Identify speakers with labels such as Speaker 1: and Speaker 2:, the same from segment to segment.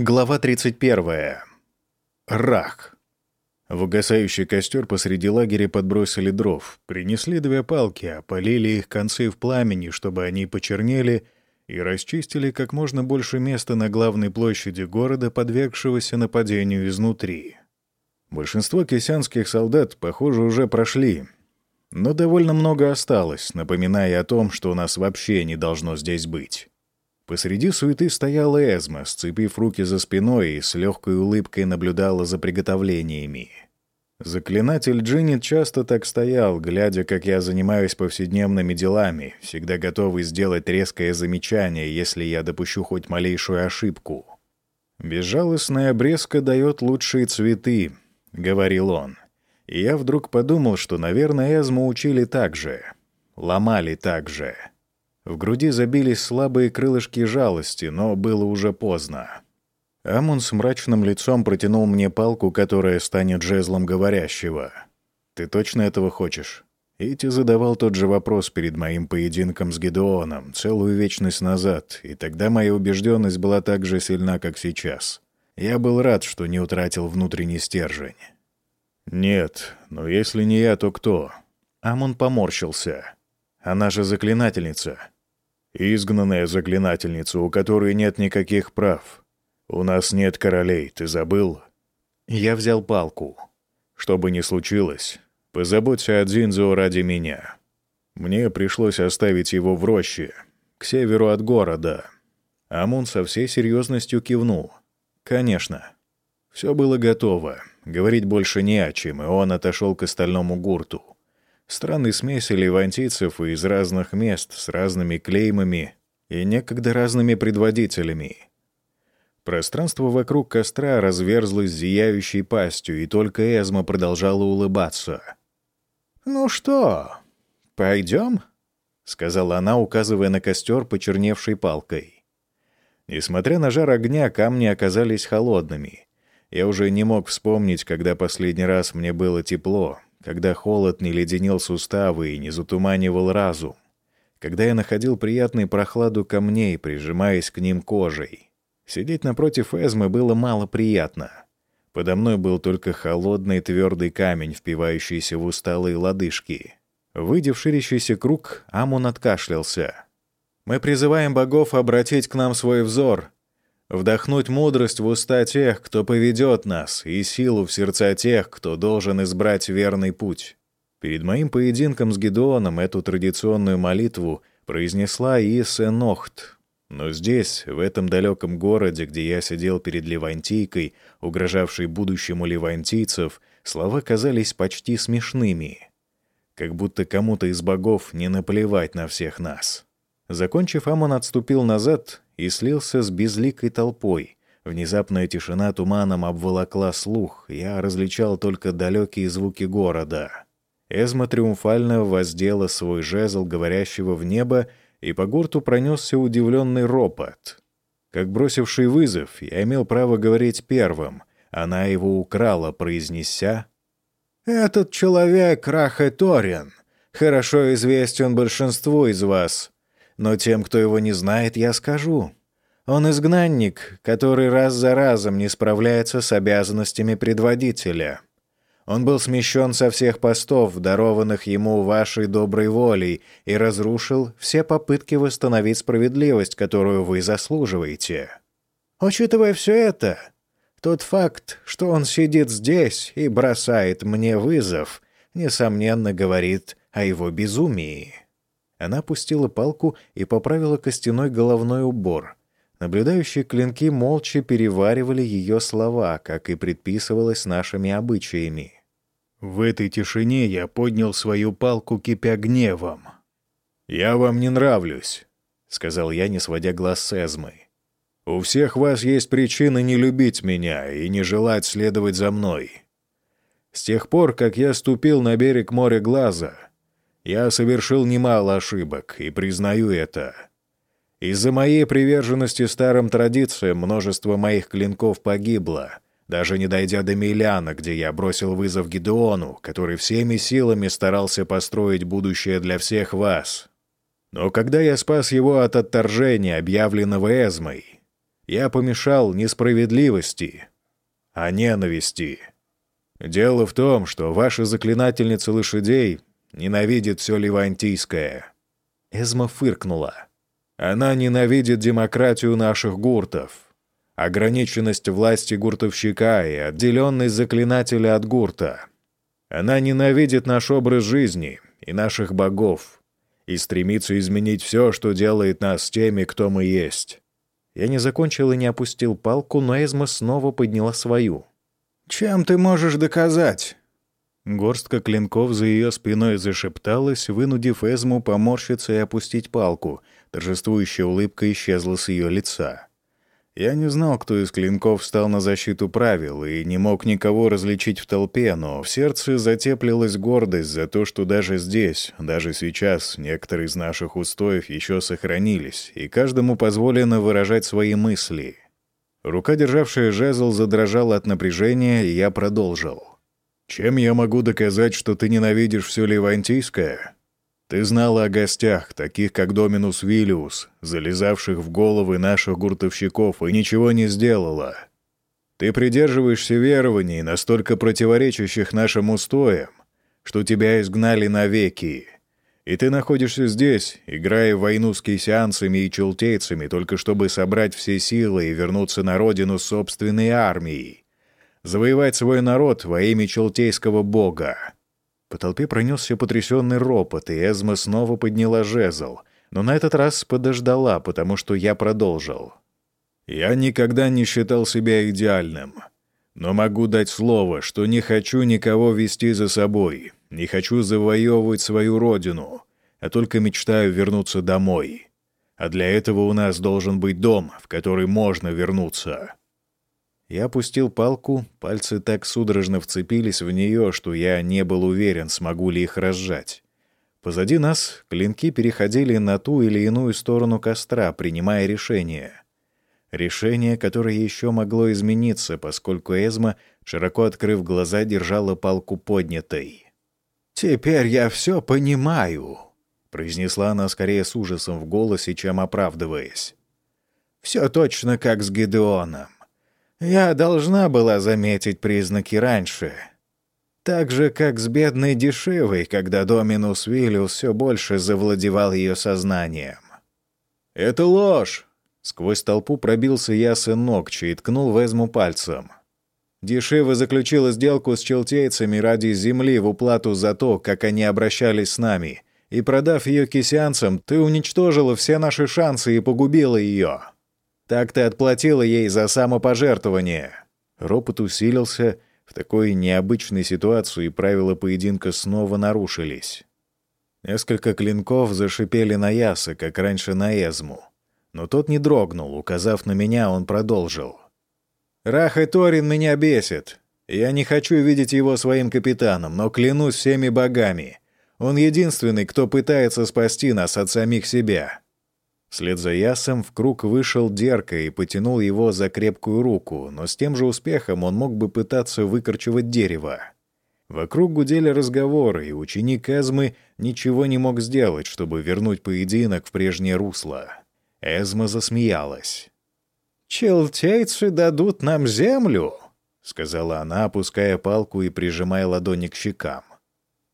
Speaker 1: Глава 31. Рах. В угасающий костер посреди лагеря подбросили дров, принесли две палки, опалили их концы в пламени, чтобы они почернели, и расчистили как можно больше места на главной площади города, подвергшегося нападению изнутри. Большинство кисянских солдат, похоже, уже прошли, но довольно много осталось, напоминая о том, что у нас вообще не должно здесь быть. Посреди суеты стояла Эзма, сцепив руки за спиной и с легкой улыбкой наблюдала за приготовлениями. Заклинатель Джинни часто так стоял, глядя, как я занимаюсь повседневными делами, всегда готовый сделать резкое замечание, если я допущу хоть малейшую ошибку. «Безжалостная обрезка дает лучшие цветы», — говорил он. И я вдруг подумал, что, наверное, Эзму учили так же. Ломали так же. В груди забились слабые крылышки жалости, но было уже поздно. Амун с мрачным лицом протянул мне палку, которая станет жезлом говорящего. «Ты точно этого хочешь?» Ити задавал тот же вопрос перед моим поединком с Гедеоном целую вечность назад, и тогда моя убежденность была так же сильна, как сейчас. Я был рад, что не утратил внутренний стержень. «Нет, но если не я, то кто?» Амон поморщился. «Она же заклинательница. Изгнанная заклинательница, у которой нет никаких прав. У нас нет королей, ты забыл? Я взял палку. Что бы ни случилось, позаботься о Дзинзо ради меня. Мне пришлось оставить его в роще, к северу от города. Амун со всей серьезностью кивнул. «Конечно». Все было готово. Говорить больше не о чем, и он отошел к остальному гурту. Странной смеси левантийцев из разных мест с разными клеймами и некогда разными предводителями. Пространство вокруг костра разверзлось зияющей пастью, и только Эзма продолжала улыбаться. «Ну что, пойдем?» — сказала она, указывая на костер, почерневшей палкой. Несмотря на жар огня, камни оказались холодными. Я уже не мог вспомнить, когда последний раз мне было тепло, когда холод не леденил суставы и не затуманивал разум, когда я находил приятную прохладу камней, прижимаясь к ним кожей. Сидеть напротив Эзмы было мало приятно. Подо мной был только холодный твердый камень, впивающийся в усталые лодыжки. Выйдя в ширящийся круг, Амун откашлялся. «Мы призываем богов обратить к нам свой взор вдохнуть мудрость в уста тех, кто поведет нас, и силу в сердца тех, кто должен избрать верный путь. Перед моим поединком с Гедеоном эту традиционную молитву произнесла Иса Нохт. Но здесь, в этом далеком городе, где я сидел перед Левантийкой, угрожавшей будущему левантийцев, слова казались почти смешными. Как будто кому-то из богов не наплевать на всех нас. Закончив, Амон отступил назад и слился с безликой толпой. Внезапная тишина туманом обволокла слух, я различал только далекие звуки города. Эзма триумфально воздела свой жезл, говорящего в небо, и по гурту пронесся удивленный ропот. Как бросивший вызов, я имел право говорить первым. Она его украла, произнеся «Этот человек Рахеторин. Хорошо известен большинству из вас. Но тем, кто его не знает, я скажу. Он изгнанник, который раз за разом не справляется с обязанностями предводителя. Он был смещен со всех постов, дарованных ему вашей доброй волей, и разрушил все попытки восстановить справедливость, которую вы заслуживаете. Учитывая все это, тот факт, что он сидит здесь и бросает мне вызов, несомненно говорит о его безумии. Она пустила палку и поправила костяной головной убор. Наблюдающие клинки молча переваривали ее слова, как и предписывалось нашими обычаями. В этой тишине я поднял свою палку, кипя гневом. «Я вам не нравлюсь», — сказал я, не сводя глаз с Эзмы. «У всех вас есть причины не любить меня и не желать следовать за мной. С тех пор, как я ступил на берег моря Глаза, я совершил немало ошибок, и признаю это. Из-за моей приверженности старым традициям множество моих клинков погибло, даже не дойдя до Миляна, где я бросил вызов Гидеону, который всеми силами старался построить будущее для всех вас. Но когда я спас его от отторжения, объявленного Эзмой, Я помешал несправедливости, а ненависти. Дело в том, что ваша заклинательница лошадей ненавидит все левантийское». Эзма фыркнула. «Она ненавидит демократию наших гуртов, ограниченность власти гуртовщика и отделенность заклинателя от гурта. Она ненавидит наш образ жизни и наших богов и стремится изменить все, что делает нас теми, кто мы есть». Я не закончил и не опустил палку, но Эзма снова подняла свою. «Чем ты можешь доказать?» Горстка клинков за ее спиной зашепталась, вынудив Эзму поморщиться и опустить палку. Торжествующая улыбка исчезла с ее лица. Я не знал, кто из клинков встал на защиту правил, и не мог никого различить в толпе, но в сердце затеплилась гордость за то, что даже здесь, даже сейчас, некоторые из наших устоев еще сохранились, и каждому позволено выражать свои мысли. Рука, державшая жезл, задрожала от напряжения, и я продолжил. «Чем я могу доказать, что ты ненавидишь все левантийское?» Ты знала о гостях, таких как Доминус Виллиус, залезавших в головы наших гуртовщиков, и ничего не сделала. Ты придерживаешься верований, настолько противоречащих нашим устоям, что тебя изгнали навеки. И ты находишься здесь, играя в войну с кейсианцами и челтейцами, только чтобы собрать все силы и вернуться на родину собственной армией. Завоевать свой народ во имя челтейского бога. По толпе пронесся потрясенный ропот, и Эзма снова подняла жезл, но на этот раз подождала, потому что я продолжил. «Я никогда не считал себя идеальным, но могу дать слово, что не хочу никого вести за собой, не хочу завоевывать свою родину, а только мечтаю вернуться домой. А для этого у нас должен быть дом, в который можно вернуться». Я опустил палку, пальцы так судорожно вцепились в нее, что я не был уверен, смогу ли их разжать. Позади нас клинки переходили на ту или иную сторону костра, принимая решение. Решение, которое еще могло измениться, поскольку Эзма, широко открыв глаза, держала палку поднятой. «Теперь я все понимаю», — произнесла она скорее с ужасом в голосе, чем оправдываясь. «Все точно как с Гедеоном. Я должна была заметить признаки раньше. Так же, как с бедной дешевой, когда Доминус Виллиус все больше завладевал ее сознанием. «Это ложь!» Сквозь толпу пробился ясен Нокчи и ткнул Везму пальцем. Дешева заключила сделку с челтейцами ради земли в уплату за то, как они обращались с нами. И продав ее кисянцам, ты уничтожила все наши шансы и погубила ее. Так ты отплатила ей за самопожертвование». Ропот усилился. В такой необычной ситуации правила поединка снова нарушились. Несколько клинков зашипели на Яса, как раньше на Эзму. Но тот не дрогнул, указав на меня, он продолжил. «Рах и Торин меня бесит. Я не хочу видеть его своим капитаном, но клянусь всеми богами. Он единственный, кто пытается спасти нас от самих себя. Вслед за Ясом в круг вышел Дерка и потянул его за крепкую руку, но с тем же успехом он мог бы пытаться выкорчевать дерево. Вокруг гудели разговоры, и ученик Эзмы ничего не мог сделать, чтобы вернуть поединок в прежнее русло. Эзма засмеялась. «Челтейцы дадут нам землю», — сказала она, опуская палку и прижимая ладони к щекам.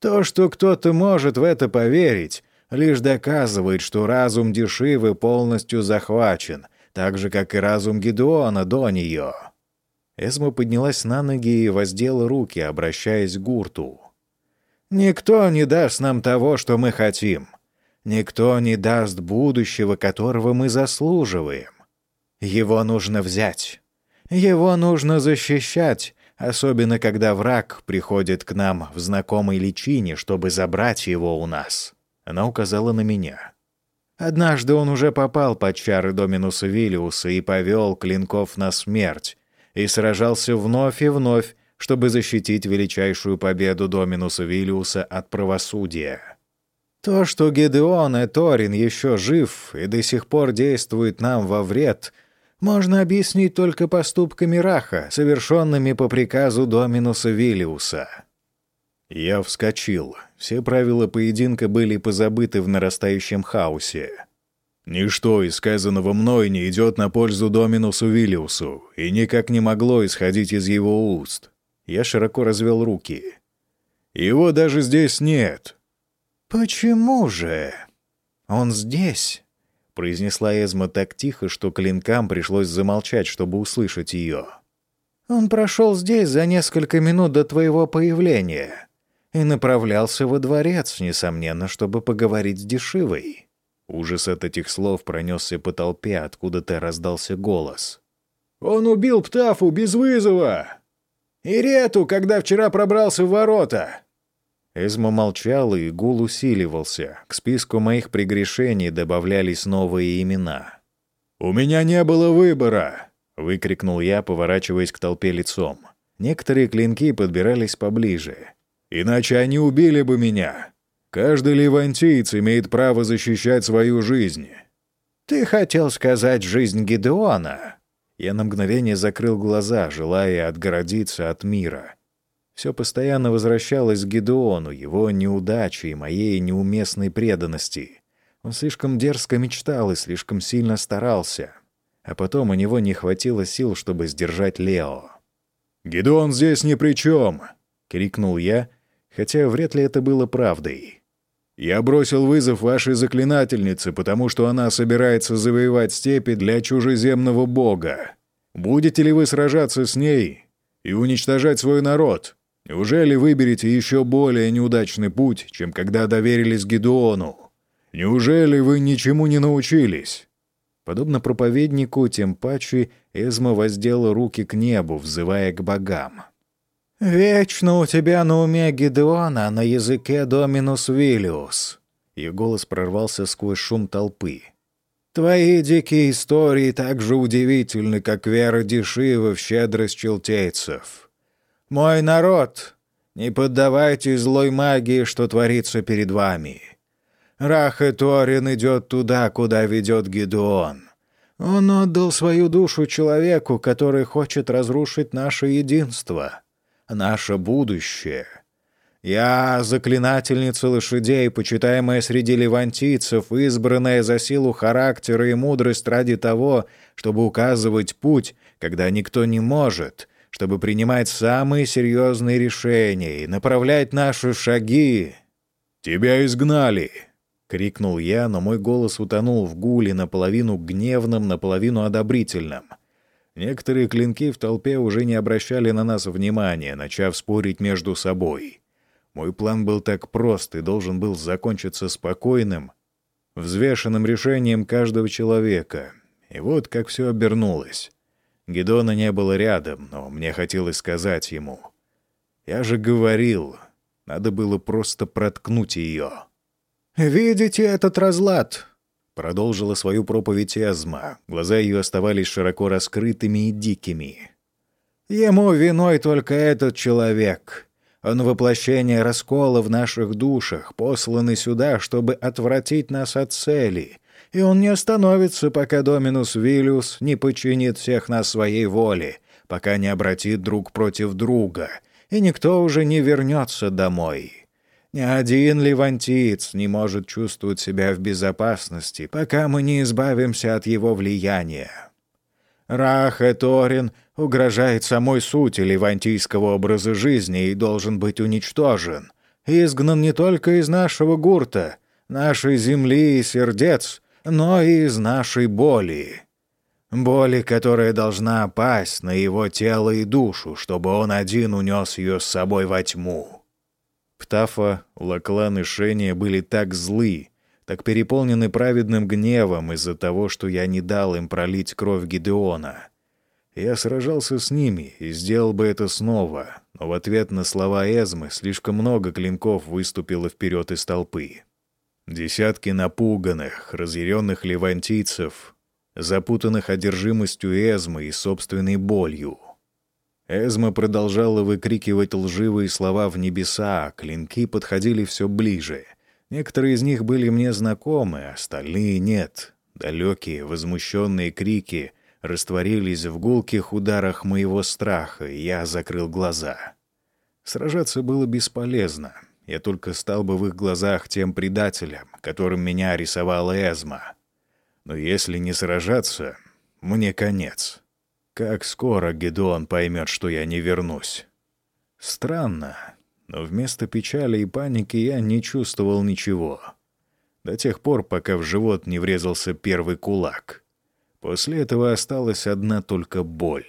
Speaker 1: «То, что кто-то может в это поверить, лишь доказывает, что разум Дешивы полностью захвачен, так же, как и разум Гедеона до нее. Эсма поднялась на ноги и воздела руки, обращаясь к Гурту. «Никто не даст нам того, что мы хотим. Никто не даст будущего, которого мы заслуживаем. Его нужно взять. Его нужно защищать, особенно когда враг приходит к нам в знакомой личине, чтобы забрать его у нас. Она указала на меня. Однажды он уже попал под чары Доминуса Виллиуса и повел клинков на смерть, и сражался вновь и вновь, чтобы защитить величайшую победу Доминуса Виллиуса от правосудия. То, что Гедеон и Торин еще жив и до сих пор действует нам во вред, можно объяснить только поступками Раха, совершенными по приказу Доминуса Виллиуса. Я вскочил. Все правила поединка были позабыты в нарастающем хаосе. Ничто из сказанного мной не идет на пользу Доминусу Виллиусу и никак не могло исходить из его уст. Я широко развел руки. Его даже здесь нет.
Speaker 2: «Почему же? Он здесь?» — произнесла Эзма так тихо, что клинкам пришлось замолчать, чтобы услышать ее. «Он прошел здесь за несколько минут до твоего появления и направлялся во дворец, несомненно, чтобы поговорить с Дешивой».
Speaker 1: Ужас от этих слов пронесся по толпе, откуда-то раздался голос.
Speaker 3: «Он убил Птафу без вызова! И Рету, когда вчера пробрался в ворота!»
Speaker 1: Эзма молчал, и гул усиливался. К списку моих прегрешений добавлялись новые имена. «У меня не было выбора!» — выкрикнул я, поворачиваясь к толпе лицом. Некоторые клинки подбирались поближе. «Иначе они убили бы меня!» Каждый левантиец имеет право защищать свою жизнь.
Speaker 2: Ты хотел сказать жизнь Гедеона? Я на мгновение закрыл глаза, желая отгородиться от мира. Все постоянно возвращалось к Гедеону, его неудачи и моей неуместной преданности. Он слишком дерзко мечтал и слишком сильно старался. А потом у него не хватило сил, чтобы сдержать Лео.
Speaker 1: «Гедеон здесь ни при чем!» — крикнул я, хотя вряд ли это было правдой. Я бросил вызов вашей заклинательнице, потому что она собирается завоевать степи для чужеземного бога. Будете ли вы сражаться с ней и уничтожать свой народ? Неужели выберете еще более неудачный путь, чем когда доверились Гедеону? Неужели вы ничему не научились?»
Speaker 2: Подобно проповеднику, тем паче Эзма воздела руки к небу, взывая к богам. «Вечно у тебя на уме Гидеона, на языке Доминус Виллиус». Ее голос прорвался сквозь шум толпы. «Твои дикие истории так же удивительны, как вера Дешива в щедрость челтейцев. Мой народ, не поддавайте злой магии, что творится перед вами. Раха Торин идет туда, куда ведет Гидеон. Он отдал свою душу человеку, который хочет разрушить наше единство» наше будущее. Я заклинательница лошадей, почитаемая среди левантийцев, избранная за силу характера и мудрость ради того, чтобы указывать путь, когда никто не может, чтобы принимать самые серьезные решения и направлять наши шаги.
Speaker 1: «Тебя изгнали!» — крикнул я, но мой голос утонул в гуле наполовину гневном, наполовину одобрительном — Некоторые клинки в толпе уже не обращали на нас внимания, начав спорить между собой. Мой план был так прост и должен был закончиться спокойным, взвешенным решением каждого человека. И вот как все обернулось. Гедона не было рядом, но мне хотелось сказать ему. Я же говорил, надо было просто проткнуть ее.
Speaker 2: «Видите этот разлад?»
Speaker 1: Продолжила свою проповедь Эзма. Глаза ее оставались широко раскрытыми и дикими.
Speaker 2: «Ему виной только этот человек. Он воплощение раскола в наших душах, посланный сюда, чтобы отвратить нас от цели. И он не остановится, пока Доминус Виллиус не подчинит всех нас своей воле, пока не обратит друг против друга, и никто уже не вернется домой». Один левантиец не может чувствовать себя в безопасности, пока мы не избавимся от его влияния. Раха Торин угрожает самой сути левантийского образа жизни и должен быть уничтожен, изгнан не только из нашего гурта, нашей земли и сердец, но и из нашей боли. Боли, которая должна пасть на его тело и душу, чтобы он один унес ее с собой во тьму.
Speaker 1: Птафа, Лаклан и Шения были так злы, так переполнены праведным гневом из-за того, что я не дал им пролить кровь Гидеона. Я сражался с ними и сделал бы это снова, но в ответ на слова Эзмы слишком много клинков выступило вперед из толпы. Десятки напуганных, разъяренных левантийцев, запутанных одержимостью Эзмы и собственной болью — Эзма продолжала выкрикивать лживые слова в небеса, клинки подходили все ближе. Некоторые из них были мне знакомы, остальные нет. Далекие, возмущенные крики растворились в гулких ударах моего страха, и я закрыл глаза. Сражаться было бесполезно. Я только стал бы в их глазах тем предателем, которым меня рисовала Эзма. Но если не сражаться, мне конец. Как скоро Гедеон поймет, что я не вернусь? Странно, но вместо печали и паники я не чувствовал ничего. До тех пор, пока в живот не врезался первый кулак. После этого осталась одна только боль.